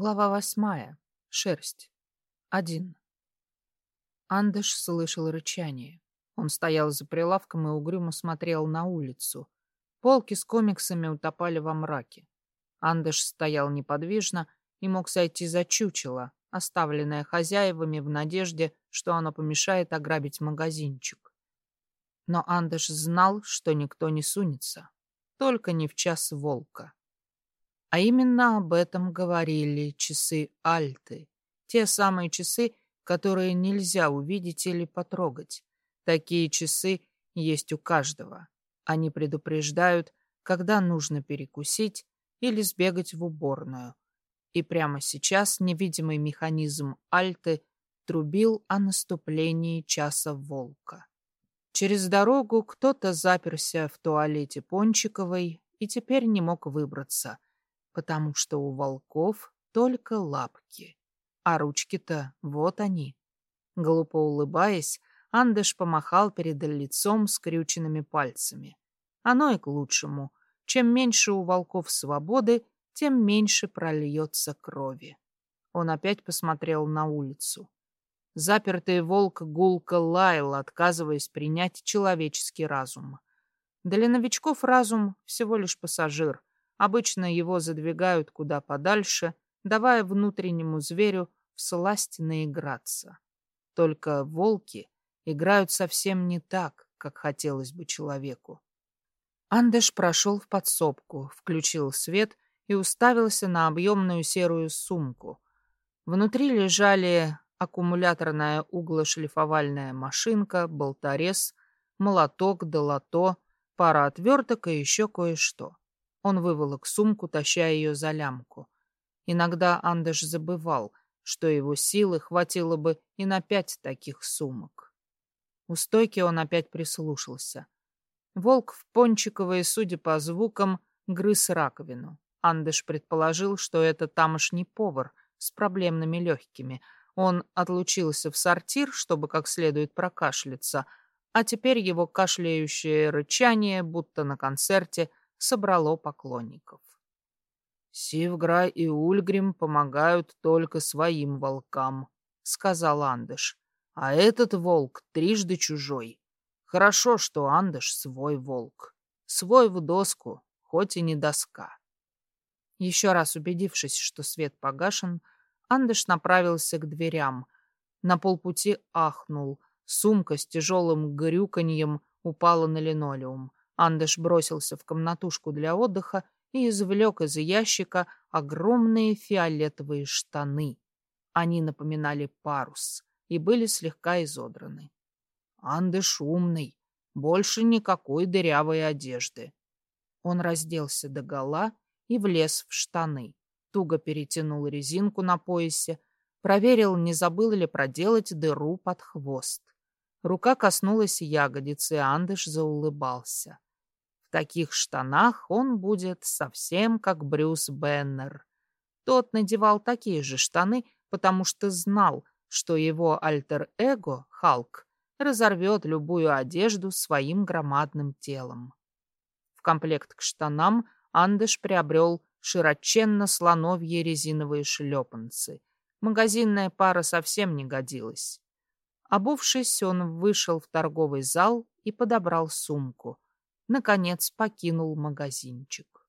Глава восьмая. Шерсть. Один. Андыш слышал рычание. Он стоял за прилавком и угрюмо смотрел на улицу. Полки с комиксами утопали во мраке. Андыш стоял неподвижно и мог сойти за чучело, оставленное хозяевами в надежде, что оно помешает ограбить магазинчик. Но Андыш знал, что никто не сунется, только не в час волка. А именно об этом говорили часы Альты. Те самые часы, которые нельзя увидеть или потрогать. Такие часы есть у каждого. Они предупреждают, когда нужно перекусить или сбегать в уборную. И прямо сейчас невидимый механизм Альты трубил о наступлении часа волка. Через дорогу кто-то заперся в туалете Пончиковой и теперь не мог выбраться — потому что у волков только лапки, а ручки-то вот они. Глупо улыбаясь, Андыш помахал перед лицом скрюченными пальцами. Оно и к лучшему. Чем меньше у волков свободы, тем меньше прольется крови. Он опять посмотрел на улицу. Запертый волк гулко лаял, отказываясь принять человеческий разум. Для новичков разум всего лишь пассажир, Обычно его задвигают куда подальше, давая внутреннему зверю всласть наиграться. Только волки играют совсем не так, как хотелось бы человеку. Андеш прошел в подсобку, включил свет и уставился на объемную серую сумку. Внутри лежали аккумуляторная углошлифовальная машинка, болторез, молоток, долото, пара отверток и еще кое-что. Он выволок сумку, таща ее за лямку. Иногда Андеш забывал, что его силы хватило бы и на пять таких сумок. У стойки он опять прислушался. Волк в пончиковой, судя по звукам, грыз раковину. Андеш предположил, что это тамошний повар с проблемными легкими. Он отлучился в сортир, чтобы как следует прокашляться, а теперь его кашляющее рычание, будто на концерте, собрало поклонников. «Сивграй и Ульгрим помогают только своим волкам», — сказал Андыш. «А этот волк трижды чужой. Хорошо, что Андыш свой волк. Свой в доску, хоть и не доска». Еще раз убедившись, что свет погашен, Андыш направился к дверям. На полпути ахнул. Сумка с тяжелым грюканьем упала на линолеум. Андыш бросился в комнатушку для отдыха и извлек из ящика огромные фиолетовые штаны. Они напоминали парус и были слегка изодраны. Андыш умный, больше никакой дырявой одежды. Он разделся догола и влез в штаны, туго перетянул резинку на поясе, проверил, не забыл ли проделать дыру под хвост. Рука коснулась ягодицы, и Андыш заулыбался. В таких штанах он будет совсем как Брюс Беннер. Тот надевал такие же штаны, потому что знал, что его альтер-эго, Халк, разорвет любую одежду своим громадным телом. В комплект к штанам Андыш приобрел широченно слоновье резиновые шлепанцы. Магазинная пара совсем не годилась. Обувшись, он вышел в торговый зал и подобрал сумку — наконец покинул магазинчик.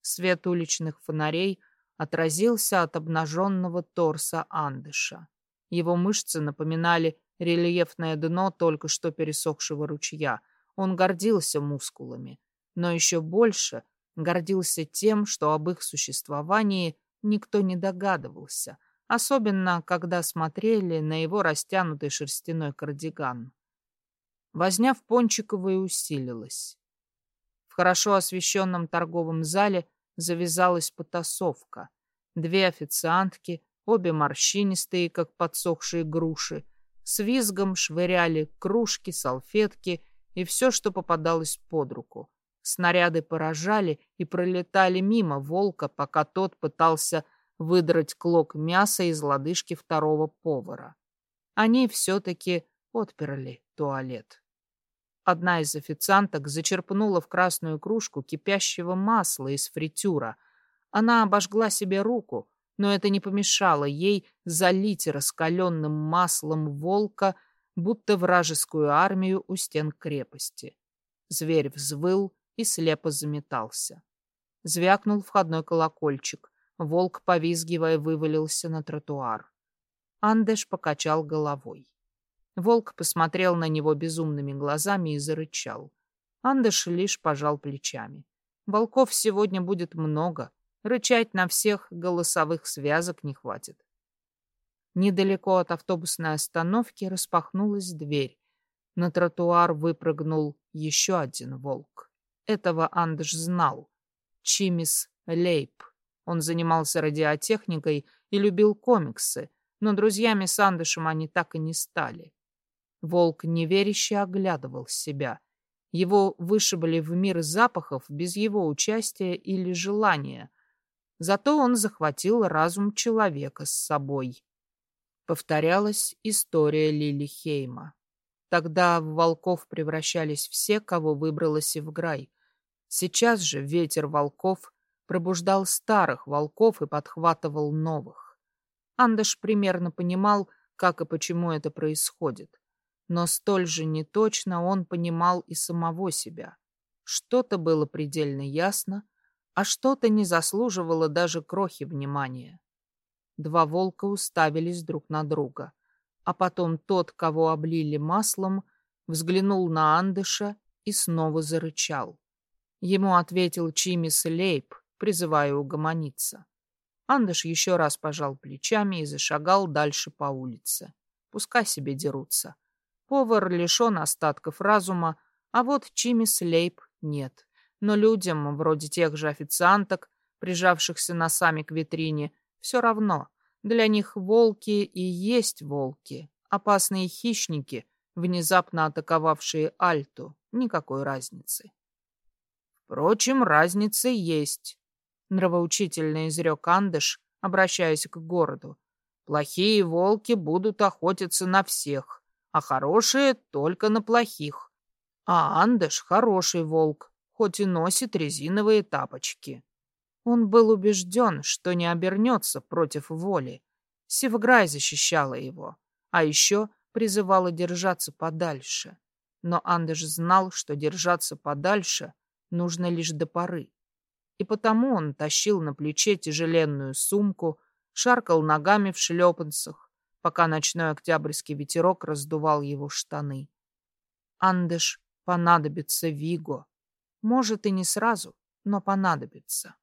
Свет уличных фонарей отразился от обнаженного торса Андыша. Его мышцы напоминали рельефное дно только что пересохшего ручья. Он гордился мускулами, но еще больше гордился тем, что об их существовании никто не догадывался, особенно когда смотрели на его растянутый шерстяной кардиган. Возня в Пончиковой усилилась. В хорошо освещенном торговом зале завязалась потасовка. Две официантки, обе морщинистые, как подсохшие груши, с визгом швыряли кружки, салфетки и все, что попадалось под руку. Снаряды поражали и пролетали мимо волка, пока тот пытался выдрать клок мяса из лодыжки второго повара. Они все-таки отперли туалет. Одна из официанток зачерпнула в красную кружку кипящего масла из фритюра. Она обожгла себе руку, но это не помешало ей залить раскаленным маслом волка, будто вражескую армию у стен крепости. Зверь взвыл и слепо заметался. Звякнул входной колокольчик. Волк, повизгивая, вывалился на тротуар. Андеш покачал головой. Волк посмотрел на него безумными глазами и зарычал. Андеш лишь пожал плечами. Волков сегодня будет много. Рычать на всех голосовых связок не хватит. Недалеко от автобусной остановки распахнулась дверь. На тротуар выпрыгнул еще один волк. Этого Андыш знал. Чимис Лейп. Он занимался радиотехникой и любил комиксы, но друзьями с Андышем они так и не стали. Волк неверяще оглядывал себя. Его вышибали в мир запахов без его участия или желания. Зато он захватил разум человека с собой. Повторялась история Лили Хейма. Тогда в волков превращались все, кого выбрала Севграй. Сейчас же ветер волков пробуждал старых волков и подхватывал новых. Андаш примерно понимал, как и почему это происходит. Но столь же неточно он понимал и самого себя. Что-то было предельно ясно, а что-то не заслуживало даже крохи внимания. Два волка уставились друг на друга, а потом тот, кого облили маслом, взглянул на Андыша и снова зарычал. Ему ответил Чимис Лейб, призывая угомониться. Андыш еще раз пожал плечами и зашагал дальше по улице. Пускай себе дерутся. Повар лишен остатков разума, а вот Чимис Лейб нет. Но людям, вроде тех же официанток, прижавшихся носами к витрине, все равно. Для них волки и есть волки, опасные хищники, внезапно атаковавшие Альту. Никакой разницы. Впрочем, разница есть, нравоучительно изрек Андыш, обращаясь к городу. Плохие волки будут охотиться на всех, а хорошие только на плохих. А Андыш хороший волк, хоть и носит резиновые тапочки. Он был убежден, что не обернется против воли. Севграй защищала его, а еще призывала держаться подальше. Но Андыш знал, что держаться подальше нужно лишь до поры. И потому он тащил на плече тяжеленную сумку, шаркал ногами в шлепанцах, пока ночной октябрьский ветерок раздувал его штаны. Андыш понадобится Виго. Может, и не сразу, но понадобится.